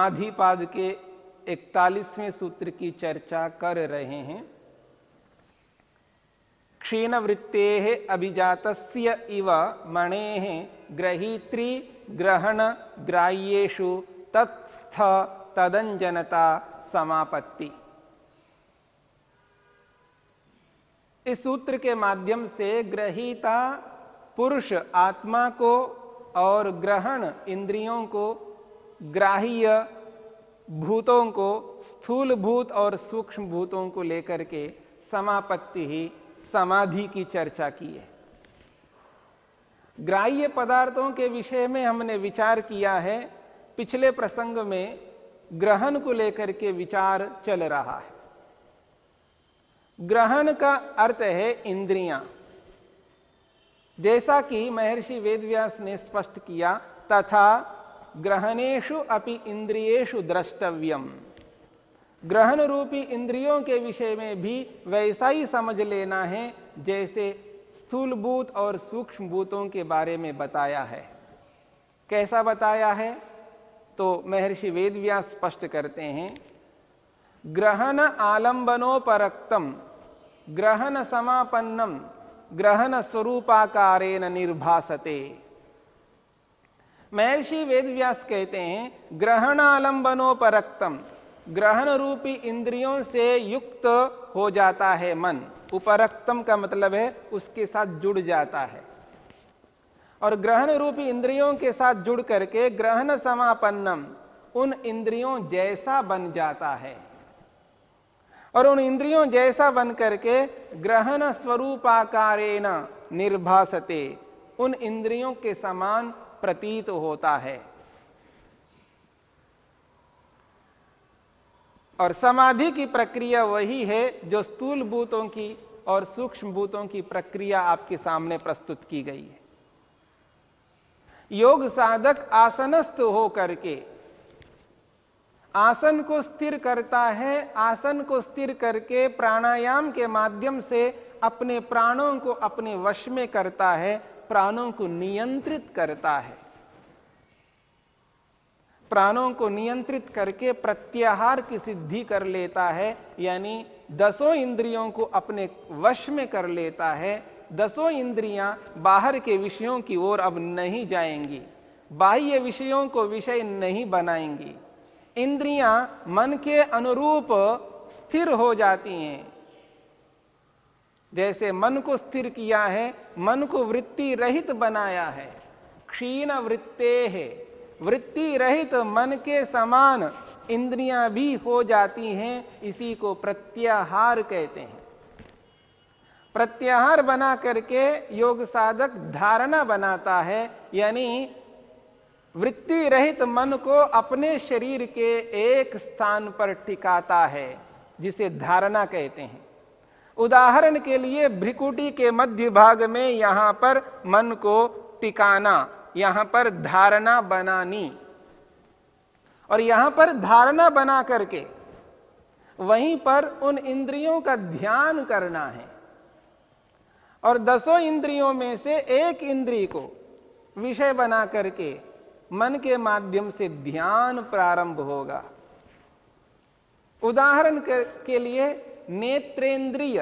समाधि पाद के इकतालीसवें सूत्र की चर्चा कर रहे हैं। क्षीण वृत्ते अभिजात इव मणे ग्रहीत्री ग्रहण ग्राह्येषु तत्स्थ तदंजनता समापत्ति। इस सूत्र के माध्यम से ग्रहीता पुरुष आत्मा को और ग्रहण इंद्रियों को ग्राह्य भूतों को स्थूल भूत और सूक्ष्म भूतों को लेकर के समापत्ति ही समाधि की चर्चा की है। ग्राह्य पदार्थों के विषय में हमने विचार किया है, पिछले प्रसंग में ग्रहण को लेकर के विचार चल रहा है। ग्रहण का अर्थ है इंद्रियाँ। जैसा कि महर्षि वेदव्यास ने स्पष्ट किया, तथा ग्रहणेशु अपि इंद्रियेशु द्रष्टव्यम। ग्रहण रूपी इंद्रियों के विषय में भी वैसा ही समझ लेना है, जैसे स्थूल भूत और सूक्ष्म भूतों के बारे में बताया है। कैसा बताया है? तो महर्षि वेदव्यास स्पष्ट करते हैं, ग्रहण आलंबनोपरक्तम, ग्रहण समापन्नम, ग्रहण स्वरूपाकारेण निर्भासते। महर्षि वेदव्यास कहते हैं ग्रहण ग्रहणालंबनोपरक्तम। ग्रहण रूपी इंद्रियों से युक्त हो जाता है मन। उपरक्तम का मतलब है उसके साथ जुड़ जाता है। और ग्रहण रूपी इंद्रियों के साथ जुड़ करके ग्रहण समापन्नम, उन इंद्रियों जैसा बन जाता है। और उन इंद्रियों जैसा बन करके ग्रहण स्वरूपाकारेण निर्भासते, उन इंद्रियों के समान प्रतीत होता है। और समाधि की प्रक्रिया वही है जो स्थूल भूतों की और सूक्ष्म भूतों की प्रक्रिया आपके सामने प्रस्तुत की गई है। योग साधक आसनस्थ हो करके आसन को स्थिर करता है, आसन को स्थिर करके प्राणायाम के माध्यम से अपने प्राणों को अपने वश में करता है प्राणों को नियंत्रित करता है। प्राणों को नियंत्रित करके प्रत्याहार की सिद्धि कर लेता है, यानी दसों इंद्रियों को अपने वश में कर लेता है। दसों इंद्रियाँ बाहर के विषयों की ओर अब नहीं जाएँगी। बाह्य विषयों को विषय नहीं बनाएँगी। इंद्रियाँ मन के अनुरूप स्थिर हो जाती हैं। जैसे मन को स्थिर किया है, मन को वृत्ति रहित बनाया है। क्षीण वृत्ते है। वृत्ति रहित मन के समान इंद्रियाँ भी हो जाती हैं, इसी को प्रत्याहार कहते हैं। प्रत्याहार बना करके योग साधक धारणा बनाता है, यानी वृत्ति रहित मन को अपने शरीर के एक स्थान पर टिकाता है, जिसे धारणा कहते हैं। उदाहरण के लिए भ्रिकुटी के मध्य भाग में यहाँ पर मन को टिकाना, यहाँ पर धारणा बनानी। और यहाँ पर धारणा बना करके वहीं पर उन इंद्रियों का ध्यान करना है। और दसों इंद्रियों में से एक इंद्री को विषय बना करके मन के माध्यम से ध्यान प्रारंभ होगा। उदाहरण के लिए नेत्रेंद्रिय।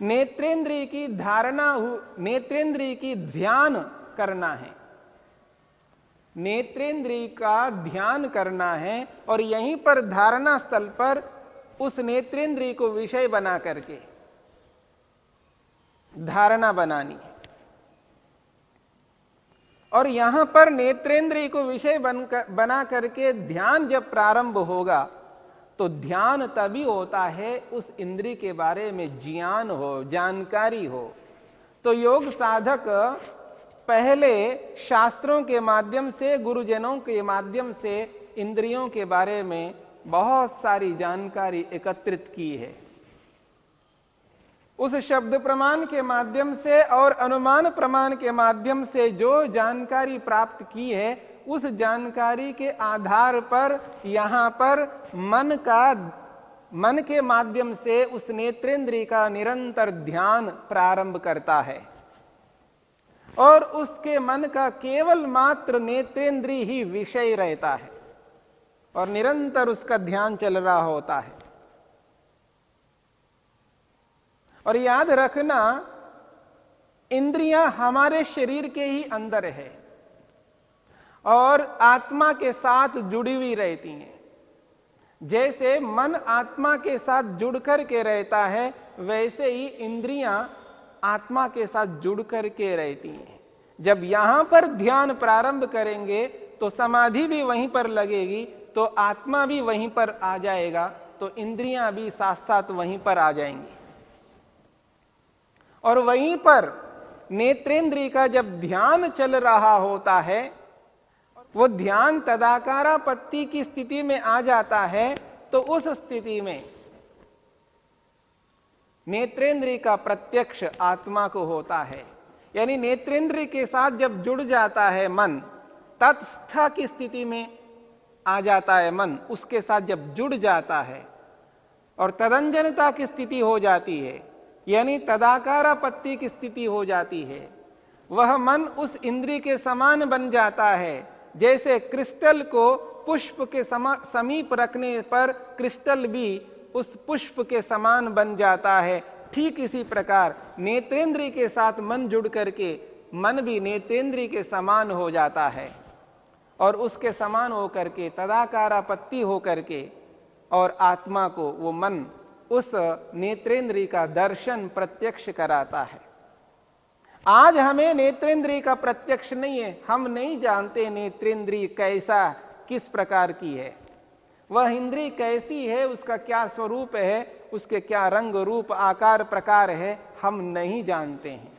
नेत्रेंद्रिय की धारणा नेत्रेंद्रिय की ध्यान करना है। नेत्रेंद्रिय का ध्यान करना है और यहीं पर धारणा स्थल पर उस नेत्रेंद्रिय को विषय बना करके धारणा बनानी है। और यहाँ पर नेत्रेंद्रिय को विषय बन कर, बना करके ध्यान जब प्रारंभ होगा तो ध्यान तभी होता है उस इंद्री के बारे में ज्ञान हो, जानकारी हो। तो योग साधक पहले शास्त्रों के माध्यम से, गुरुजनों के माध्यम से इंद्रियों के बारे में बहुत सारी जानकारी एकत्रित की है। उस शब्द प्रमाण के माध्यम से और अनुमान प्रमाण के माध्यम से जो जानकारी प्राप्त की है उस जानकारी के आधार पर, यहाँ पर मन का, मन के माध्यम से उस नेत्रेंद्री का निरंतर ध्यान प्रारंभ करता है। और उसके मन का केवल मात्र नेत्रेंद्री ही विषय रहता है, और निरंतर उसका ध्यान चल रहा होता है। और याद रखना, इंद्रियाँ हमारे शरीर के ही अंदर है। और आत्मा के साथ जुड़ी हुई रहती हैं। जैसे मन आत्मा के साथ जुड़ करके रहता है, वैसे ही इंद्रियाँ आत्मा के साथ जुड़ करके रहती हैं। जब यहाँ पर ध्यान प्रारंभ करेंगे तो समाधि भी वहीं पर लगेगी तो आत्मा भी वहीं पर आ जाएगा तो इंद्रियाँ भी साथ साथ वहीं पर आ जाएँगी। और वहीं पर नेत्रेंद्री का जब ध्यान चल रहा होता है वो ध्यान तदाकारापत्ति की स्थिति में आ जाता है तो उस स्थिति में नेत्रेंद्री का प्रत्यक्ष आत्मा को होता है। यानी नेत्रेंद्री के साथ जब जुड़ जाता है मन, तत्स्था की स्थिति में आ जाता है मन, उसके साथ जब जुड़ जाता है और तदंजनता की स्थिति हो जाती है, यानी तदाकारापत्ति की स्थिति हो जाती है, वह मन उस इंद्री के समान बन जाता है। जैसे क्रिस्टल को पुष्प के समीप रखने पर क्रिस्टल भी उस पुष्प के समान बन जाता है। ठीक इसी प्रकार नेत्रेंद्री के साथ मन जुड़ करके मन भी नेत्रेंद्री के समान हो जाता है और उसके समान होकर के तदाकारापत्ति होकर के और आत्मा को वो मन उस नेत्रेंद्री का दर्शन प्रत्यक्ष कराता है। आज हमें नेत्रेंद्री का प्रत्यक्ष नहीं है। हम नहीं जानते नेत्रेंद्री कैसा, किस प्रकार की है। वह इंद्री कैसी है, उसका क्या स्वरूप है, उसके क्या रंग रूप, आकार प्रकार है, हम नहीं जानते हैं।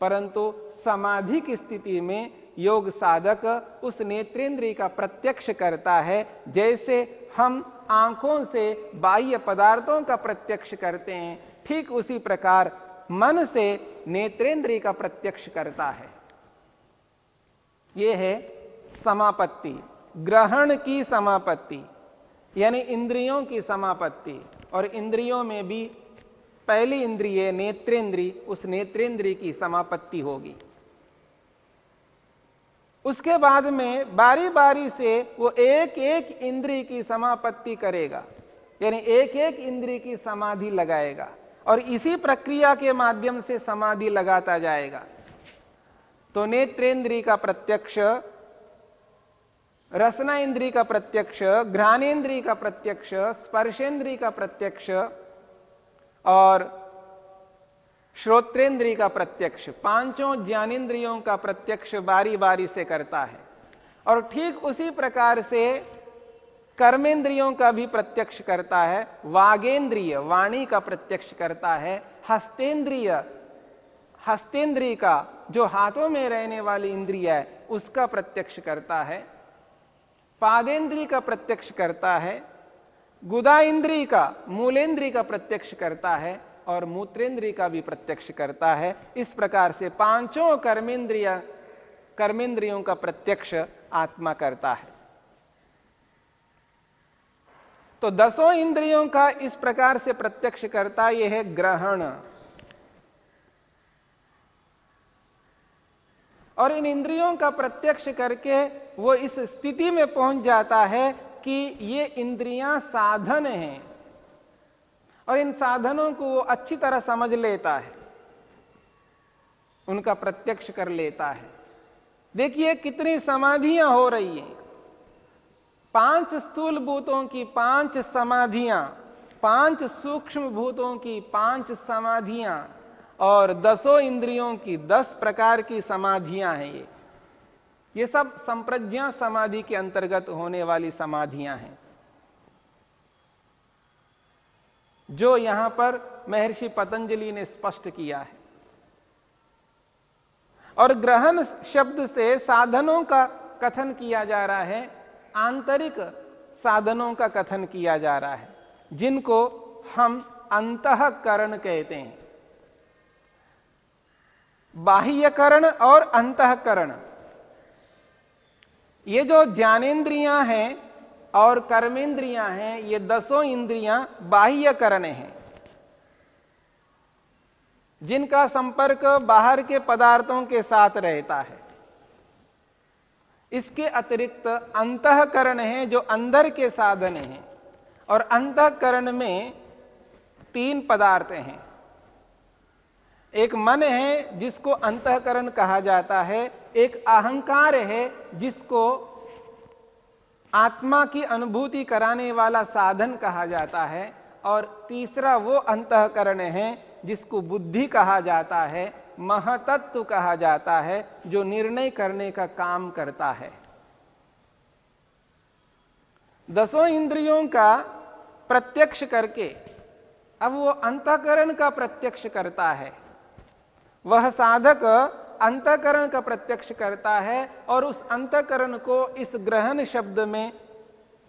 परंतु समाधि की स्थिति में योग साधक उस नेत्रेंद्री का प्रत्यक्ष करता है, जैसे हम आँखों से बाह्य पदार्थों का प्रत्यक्ष करते हैं। ठीक उसी प्रकार मन से नेत्रेंद्री का प्रत्यक्ष करता है। यह है समापत्ति, ग्रहण की समापत्ति, यानी इंद्रियों की समापत्ति। और इंद्रियों में भी पहली इंद्रिय नेत्रेंद्री उस नेत्रेंद्री की समापत्ति होगी। उसके बाद में बारी बारी से वो एक एक इंद्री की समापत्ति करेगा, यानी एक एक इंद्री की समाधि लगाएगा। और इसी प्रक्रिया के माध्यम से समाधि लगाता जाएगा। तो नेत्रेंद्री का प्रत्यक्ष रसना इंद्री का प्रत्यक्ष घ्राणेन्द्री का प्रत्यक्ष, स्पर्शेंद्री का प्रत्यक्ष और श्रोत्रेंद्री का प्रत्यक्ष, पाँचों ज्ञानेन्द्रियों का प्रत्यक्ष बारी बारी से करता है। और ठीक उसी प्रकार से कर्मेंद्रियों का भी प्रत्यक्ष करता है, वागेंद्रिय, वाणी का प्रत्यक्ष करता है, हस्तेंद्रिय हस्तेंद्रिय का, जो हाथों में रहने वाली इंद्रिय है, उसका प्रत्यक्ष करता है पादेंद्री का प्रत्यक्ष करता है गुदा इंद्री का मूलेंद्री का प्रत्यक्ष करता है, और मूत्रेंद्रिय का भी प्रत्यक्ष करता है। इस प्रकार से पाँचों कर्मेंद्रिय, कर्मेंद्रियों का प्रत्यक्ष आत्मा करता है। तो दसों इंद्रियों का इस प्रकार से प्रत्यक्ष करता यह है ग्रहण। और इन इंद्रियों का प्रत्यक्ष करके वो इस स्थिति में पहुँच जाता है कि ये इंद्रियाँ साधन हैं। और इन साधनों को वो अच्छी तरह समझ लेता है। उनका प्रत्यक्ष कर लेता है। देखिए कितनी समाधियाँ हो रही हैं। पाँच स्थूल भूतों की पाँच समाधियाँ, पाँच सूक्ष्म भूतों की पाँच समाधियाँ और दसों इंद्रियों की दस प्रकार की समाधियाँ हैं ये। ये सब संप्रज्ञा समाधि के अंतर्गत होने वाली समाधियाँ हैं। जो यहाँ पर महर्षि पतंजलि ने स्पष्ट किया है। और ग्रहण शब्द से साधनों का कथन किया जा रहा है आंतरिक साधनों का कथन किया जा रहा है, जिनको हम अंतकरण कहते हैं। बाह्यकरण और अंतकरण। ये जो ज्ञानेन्द्रियाँ हैं और कर्मेंद्रियाँ हैं, ये दसों इंद्रियाँ बाह्यकरण हैं। जिनका संपर्क बाहर के पदार्थों के साथ रहता है। इसके अतिरिक्त अंतकरण है जो अंदर के साधन हैं। और अंतकरण में तीन पदार्थ हैं। एक मन है, जिसको अंतकरण कहा जाता है। एक अहंकार है, जिसको आत्मा की अनुभूति कराने वाला साधन कहा जाता है। और तीसरा वो अंतकरण है, जिसको बुद्धि कहा जाता है। महतत्व कहा जाता है, जो निर्णय करने का काम करता है। दसों इंद्रियों का प्रत्यक्ष करके, अब वो अंतकरण का प्रत्यक्ष करता है। वह साधक अंतकरण का प्रत्यक्ष करता है और उस अंतकरण को इस ग्रहण शब्द में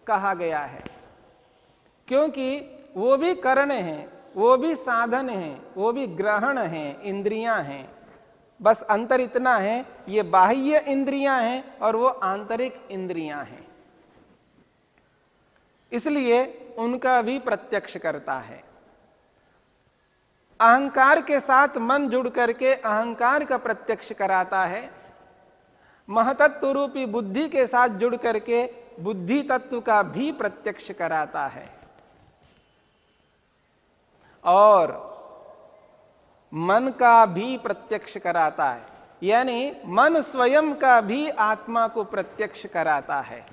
कहा गया है। क्योंकि वो भी करण है वो भी साधन है, वो भी ग्रहण है, इंद्रियाँ हैं। बस अंतर इतना है, ये बाह्य इंद्रियाँ हैं और वो आंतरिक इंद्रियाँ हैं। इसलिए उनका भी प्रत्यक्ष करता है। अहंकार के साथ मन जुड़ करके अहंकार का प्रत्यक्ष कराता है। महतत्व रूपी बुद्धि के साथ जुड़ करके बुद्धि तत्व का भी प्रत्यक्ष कराता है। और मन का भी प्रत्यक्ष कराता है। यानी मन स्वयं का भी आत्मा को प्रत्यक्ष कराता है।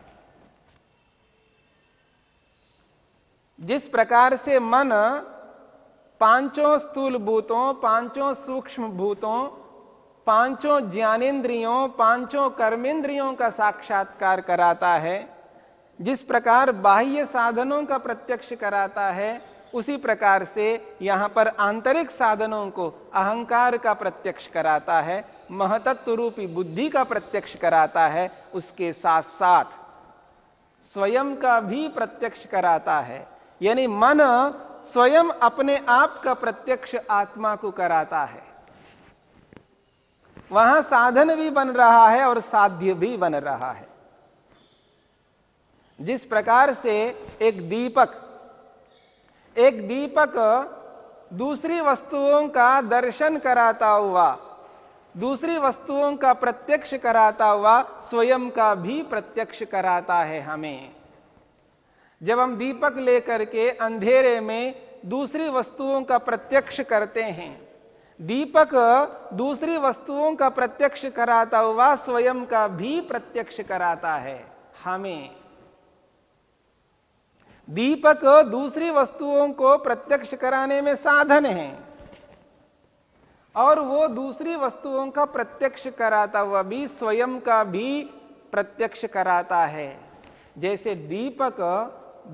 जिस प्रकार से मन पाँचों स्थूल भूतों, पाँचों सूक्ष्म भूतों, पाँचों ज्ञानेन्द्रियों, पाँचों कर्मेंद्रियों का साक्षात्कार कराता है, जिस प्रकार बाह्य साधनों का प्रत्यक्ष कराता है उसी प्रकार से यहाँ पर आंतरिक साधनों को अहंकार का प्रत्यक्ष कराता है महतत्व रूपी बुद्धि का प्रत्यक्ष कराता है, उसके साथ साथ स्वयं का भी प्रत्यक्ष कराता है। यानी मन स्वयं अपने आप का प्रत्यक्ष आत्मा को कराता है। वहाँ साधन भी बन रहा है और साध्य भी बन रहा है। जिस प्रकार से एक दीपक एक दीपक दूसरी वस्तुओं का दर्शन कराता हुआ, दूसरी वस्तुओं का प्रत्यक्ष कराता हुआ, स्वयं का भी प्रत्यक्ष कराता है हमें। जब हम दीपक लेकर के अंधेरे में दूसरी वस्तुओं का प्रत्यक्ष करते हैं, दीपक दूसरी वस्तुओं का प्रत्यक्ष कराता हुआ, स्वयं का भी प्रत्यक्ष कराता है हमें। दीपक दूसरी वस्तुओं को प्रत्यक्ष कराने में साधन है। और वो दूसरी वस्तुओं का प्रत्यक्ष कराता हुआ भी स्वयं का भी प्रत्यक्ष कराता है। जैसे दीपक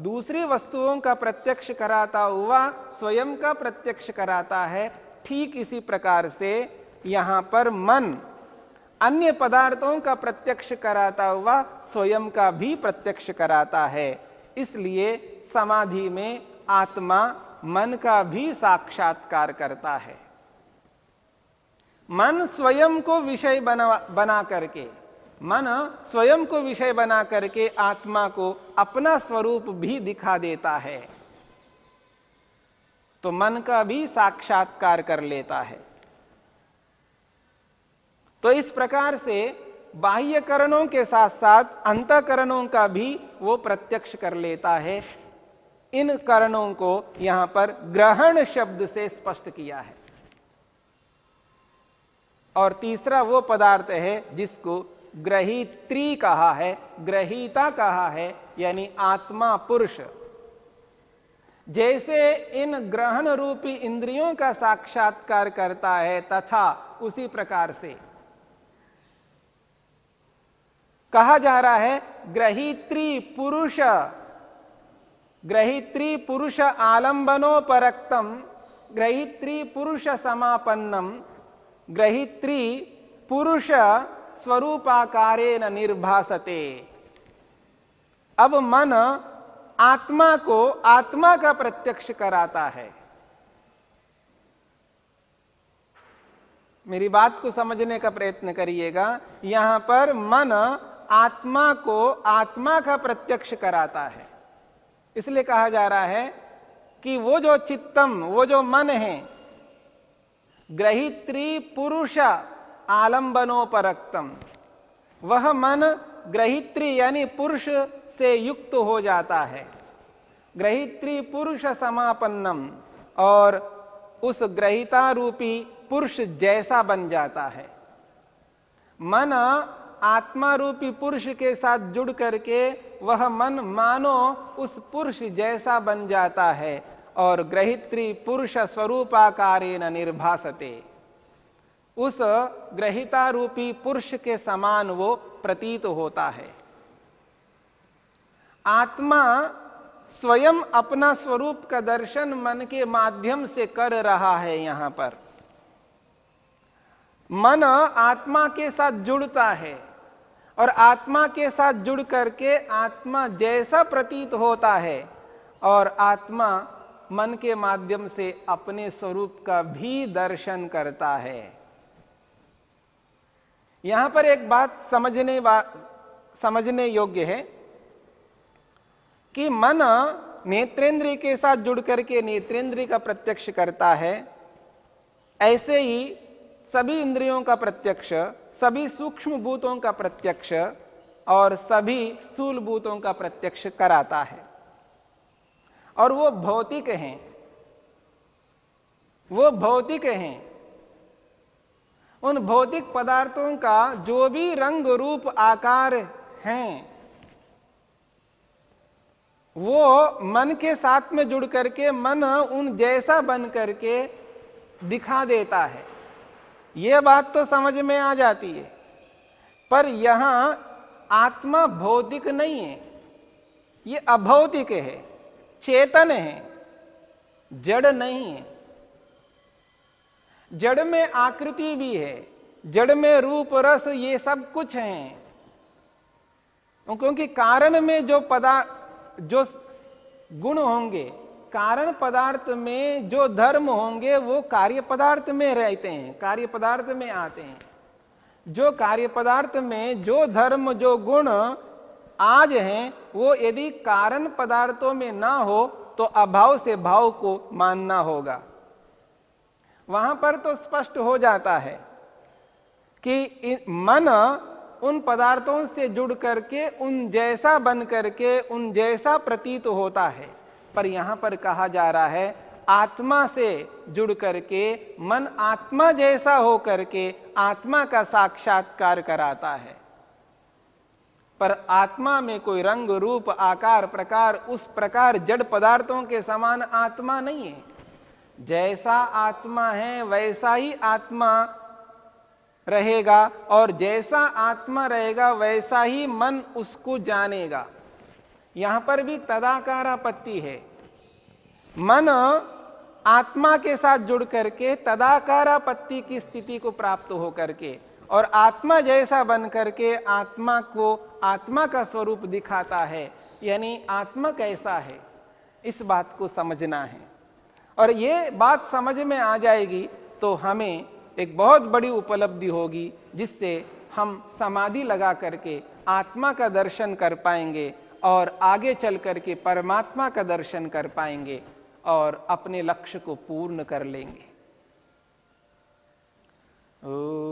दूसरी वस्तुओं का प्रत्यक्ष कराता हुआ स्वयं का प्रत्यक्ष कराता है, ठीक इसी प्रकार से यहाँ पर मन अन्य पदार्थों का प्रत्यक्ष कराता हुआ स्वयं का भी प्रत्यक्ष कराता है। इसलिए समाधि में आत्मा मन का भी साक्षात्कार करता है। मन स्वयं को विषय बना बना करके, मन स्वयं को विषय बना करके आत्मा को अपना स्वरूप भी दिखा देता है। तो मन का भी साक्षात्कार कर लेता है। तो इस प्रकार से बाह्य करणों के साथ साथ अंतकरणों का भी वो प्रत्यक्ष कर लेता है। इन करणों को यहाँ पर ग्रहण शब्द से स्पष्ट किया है। और तीसरा वो पदार्थ है जिसको ग्रहित्री कहा है, ग्रहीता कहा है, यानी आत्मा पुरुष। जैसे इन ग्रहण रूपी इंद्रियों का साक्षात्कार करता है तथा उसी प्रकार से। कहा जा रहा है, ग्रहित्री पुरुष ग्रहित्री पुरुष आलंबनोपरक्तम, ग्रहित्री पुरुष समापन्नम, ग्रहित्री पुरुष स्वरूपाकारे न निर्भासते। अब मन आत्मा को आत्मा का प्रत्यक्ष कराता है। मेरी बात को समझने का प्रयत्न करिएगा। यहाँ पर मन आत्मा को आत्मा का प्रत्यक्ष कराता है। इसलिए कहा जा रहा है कि वो जो चित्तम, वो जो मन है, ग्रहित्री पुरुष आलंबनोपरक्तम, वह मन ग्रहित्री यानी पुरुष से युक्त हो जाता है। ग्रहित्री पुरुष समापन्नम और उस ग्रहिता रूपी पुरुष जैसा बन जाता है। मन आत्मा रूपी पुरुष के साथ जुड़ करके वह मन मानो उस पुरुष जैसा बन जाता है और ग्रहित्री पुरुष स्वरूपाकारे न निर्भासते। उस ग्रहिता रूपी पुरुष के समान वो प्रतीत होता है। आत्मा स्वयं अपना स्वरूप का दर्शन मन के माध्यम से कर रहा है यहाँ पर। मन आत्मा के साथ जुड़ता है और आत्मा के साथ जुड़ करके आत्मा जैसा प्रतीत होता है और आत्मा मन के माध्यम से अपने स्वरूप का भी दर्शन करता है। यहाँ पर एक बात समझने समझने योग्य है कि मन नेत्रेंद्रिय के साथ जुड़ करके नेत्रेंद्रिय का प्रत्यक्ष करता है, ऐसे ही सभी इंद्रियों का प्रत्यक्ष, सभी सूक्ष्म भूतों का प्रत्यक्ष और सभी स्थूल भूतों का प्रत्यक्ष कराता है। और वो भौतिक हैं। वो भौतिक हैं। उन भौतिक पदार्थों का जो भी रंग रूप आकार हैं, वो मन के साथ में जुड़ करके, मन उन जैसा बन करके दिखा देता है। यह बात तो समझ में आ जाती है। पर यहाँ आत्मा भौतिक नहीं है। ये अभौतिक है, चेतन है, जड़ नहीं है। जड़ में आकृति भी है, जड़ में रूप, रस, ये सब कुछ है। क्योंकि कारण में जो पदार्थ जो गुण होंगे कारण पदार्थ में जो धर्म होंगे, वो कार्य पदार्थ में रहते हैं, कार्य पदार्थ में आते हैं। जो कार्य पदार्थ में जो धर्म, जो गुण आज हैं, वो यदि कारण पदार्थों में ना हो तो अभाव से भाव को मानना होगा। वहाँ पर तो स्पष्ट हो जाता है कि मन उन पदार्थों से जुड़ करके, उन जैसा बन करके, उन जैसा प्रतीत होता है। पर यहाँ पर कहा जा रहा है, आत्मा से जुड़ करके, मन आत्मा जैसा हो करके आत्मा का साक्षात्कार कराता है। पर आत्मा में कोई रंग, रूप, आकार, प्रकार, उस प्रकार जड़ पदार्थों के समान आत्मा नहीं है। जैसा आत्मा है, वैसा ही आत्मा रहेगा और जैसा आत्मा रहेगा, वैसा ही मन उसको जानेगा। यहाँ पर भी तदाकार आपत्ति है। मन आत्मा के साथ जुड़ करके तदाकार आपत्ति की स्थिति को प्राप्त हो करके और आत्मा जैसा बन करके आत्मा को आत्मा का स्वरूप दिखाता है, यानी आत्मा कैसा है, इस बात को समझना है। और ये बात समझ में आ जाएगी तो हमें एक बहुत बड़ी उपलब्धि होगी, जिससे हम समाधि लगा करके आत्मा का दर्शन कर पाएँगे और आगे चल करके परमात्मा का दर्शन कर पाएँगे और अपने लक्ष्य को पूर्ण कर लेंगे। ओ...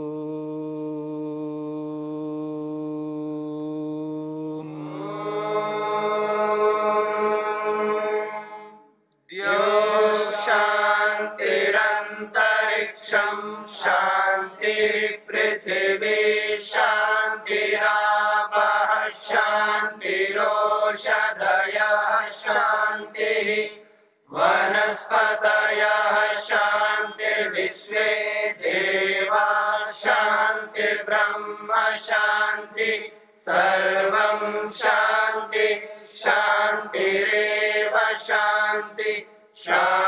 सर्व Ciao.